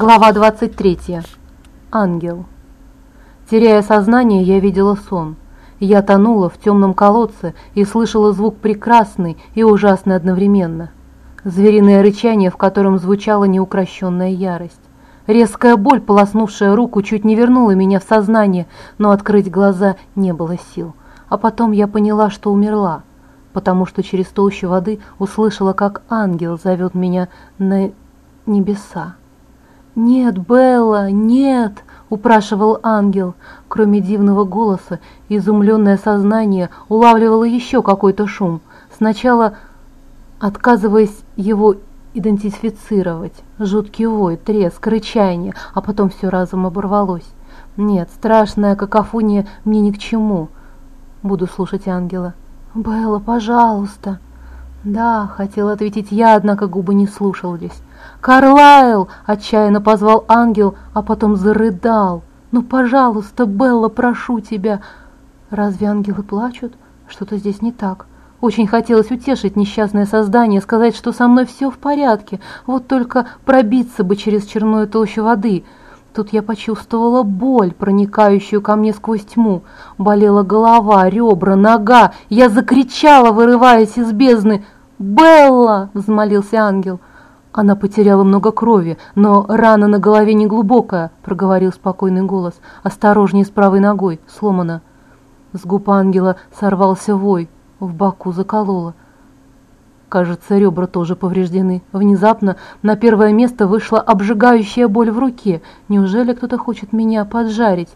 Глава 23. Ангел. Теряя сознание, я видела сон. Я тонула в темном колодце и слышала звук прекрасный и ужасный одновременно. Звериное рычание, в котором звучала неукрощенная ярость. Резкая боль, полоснувшая руку, чуть не вернула меня в сознание, но открыть глаза не было сил. А потом я поняла, что умерла, потому что через толщу воды услышала, как ангел зовет меня на небеса. «Нет, Белла, нет!» — упрашивал ангел. Кроме дивного голоса, изумленное сознание улавливало еще какой-то шум. Сначала отказываясь его идентифицировать. Жуткий вой, треск, рычание, а потом все разом оборвалось. Нет, страшная какофония мне ни к чему. Буду слушать ангела. «Белла, пожалуйста!» «Да», — хотела ответить я, однако губы не слушались. «Карлайл!» — отчаянно позвал ангел, а потом зарыдал. «Ну, пожалуйста, Белла, прошу тебя!» «Разве ангелы плачут? Что-то здесь не так». Очень хотелось утешить несчастное создание, сказать, что со мной все в порядке, вот только пробиться бы через черную толщу воды. Тут я почувствовала боль, проникающую ко мне сквозь тьму. Болела голова, ребра, нога. Я закричала, вырываясь из бездны. «Белла!» — взмолился ангел. Она потеряла много крови, но рана на голове не глубокая, проговорил спокойный голос. Осторожнее с правой ногой, сломана. С губ ангела сорвался вой в боку заколола. Кажется, ребра тоже повреждены. Внезапно на первое место вышла обжигающая боль в руке. Неужели кто-то хочет меня поджарить?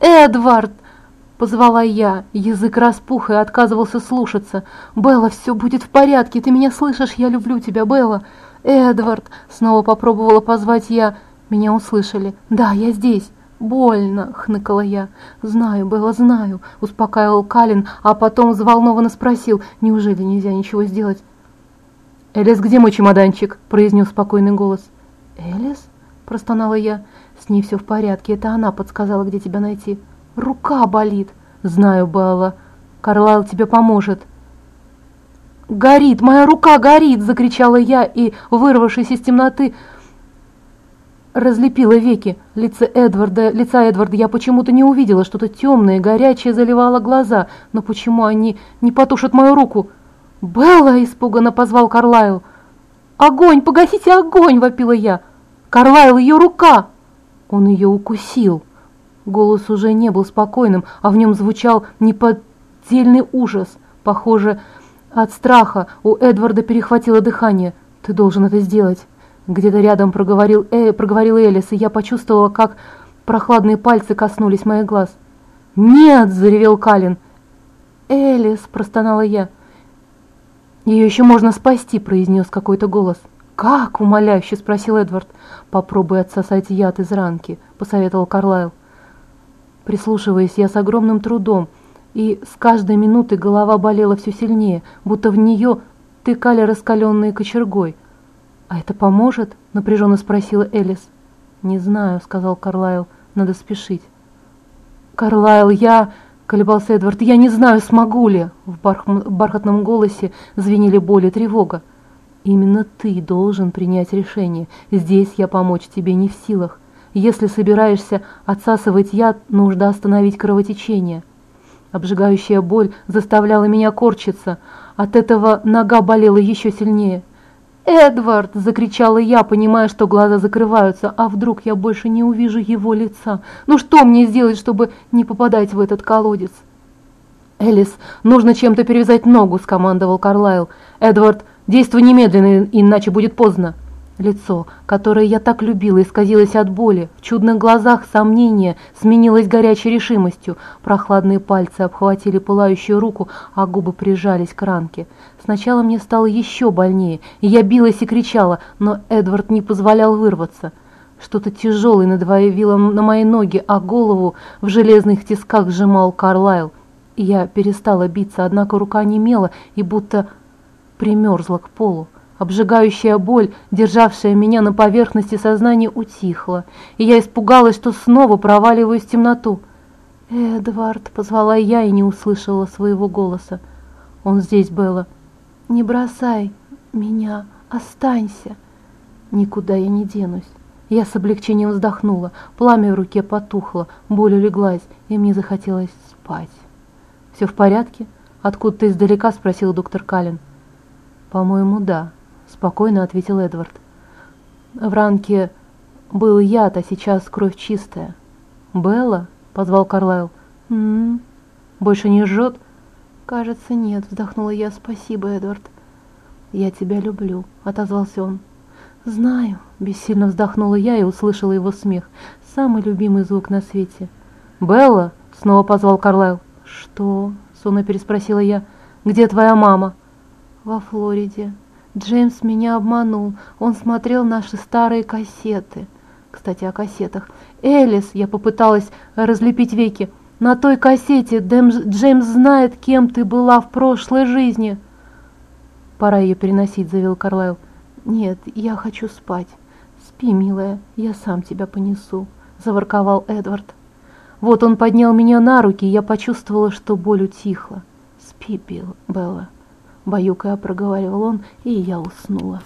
«Эдвард!» — позвала я. Язык распух и отказывался слушаться. «Белла, все будет в порядке. Ты меня слышишь? Я люблю тебя, Белла!» «Эдвард!» — снова попробовала позвать я. Меня услышали. «Да, я здесь!» «Больно!» — хныкала я. «Знаю, было, знаю!» — успокаивал Калин, а потом взволнованно спросил, «Неужели нельзя ничего сделать?» «Элис, где мой чемоданчик?» — произнес спокойный голос. «Элис?» — простонала я. «С ней все в порядке, это она подсказала, где тебя найти». «Рука болит!» «Знаю, Белла. Карлайл тебе поможет». «Горит! Моя рука горит!» — закричала я и, вырвавшись из темноты, разлепила веки. Лицо Эдварда, лица Эдварда я почему-то не увидела, что-то темное, горячее заливало глаза. Но почему они не потушат мою руку? «Белла!» – испуганно позвал Карлайл. «Огонь! Погасите огонь!» – вопила я. «Карлайл, ее рука!» Он ее укусил. Голос уже не был спокойным, а в нем звучал неподдельный ужас. Похоже, от страха у Эдварда перехватило дыхание. «Ты должен это сделать!» Где-то рядом проговорил, э, проговорил Элис, и я почувствовала, как прохладные пальцы коснулись моих глаз. «Нет!» – заревел Калин. «Элис!» – простонала я. «Ее еще можно спасти!» – произнес какой-то голос. «Как?» – умоляюще спросил Эдвард. «Попробуй отсосать яд из ранки», – посоветовал Карлайл. Прислушиваясь, я с огромным трудом, и с каждой минутой голова болела все сильнее, будто в нее тыкали раскаленные кочергой – «А это поможет?» – напряженно спросила Элис. «Не знаю», – сказал Карлайл, – «надо спешить». «Карлайл, я...» – колебался Эдвард. «Я не знаю, смогу ли!» В бархатном голосе звенели боль и тревога. «Именно ты должен принять решение. Здесь я помочь тебе не в силах. Если собираешься отсасывать яд, нужно остановить кровотечение». Обжигающая боль заставляла меня корчиться. От этого нога болела еще сильнее. «Эдвард!» – закричала я, понимая, что глаза закрываются. «А вдруг я больше не увижу его лица? Ну что мне сделать, чтобы не попадать в этот колодец?» «Элис, нужно чем-то перевязать ногу», – скомандовал Карлайл. «Эдвард, действуй немедленно, иначе будет поздно». Лицо, которое я так любила, исказилось от боли. В чудных глазах сомнение сменилось горячей решимостью. Прохладные пальцы обхватили пылающую руку, а губы прижались к ранке. Сначала мне стало еще больнее, и я билась и кричала, но Эдвард не позволял вырваться. Что-то тяжелое надвоевило на мои ноги, а голову в железных тисках сжимал Карлайл. Я перестала биться, однако рука немела и будто примерзла к полу. Обжигающая боль, державшая меня на поверхности сознания, утихла, и я испугалась, что снова проваливаюсь в темноту. «Эдвард!» — позвала я и не услышала своего голоса. «Он здесь, Белла. Не бросай меня, останься. Никуда я не денусь. Я с облегчением вздохнула, пламя в руке потухло, боль улеглась, и мне захотелось спать. «Все в порядке?» — откуда-то издалека спросил доктор Каллен. «По-моему, да», — спокойно ответил Эдвард. «В ранке был яд, а сейчас кровь чистая». «Белла?» — позвал Карлайл. «М-м-м. Больше не жжет?» «Кажется, нет», — вздохнула я. «Спасибо, Эдвард». «Я тебя люблю», — отозвался он. «Знаю», — бессильно вздохнула я и услышала его смех. Самый любимый звук на свете. «Белла?» — снова позвал Карлайл. «Что?» — сонно переспросила я. «Где твоя мама?» «Во Флориде. Джеймс меня обманул. Он смотрел наши старые кассеты. Кстати, о кассетах. Элис, я попыталась разлепить веки. На той кассете Джеймс знает, кем ты была в прошлой жизни». «Пора ее переносить», — заявил Карлайл. «Нет, я хочу спать. Спи, милая, я сам тебя понесу», — заворковал Эдвард. Вот он поднял меня на руки, и я почувствовала, что боль утихла. «Спи, Белла», — баюкая проговаривал он, и я уснула.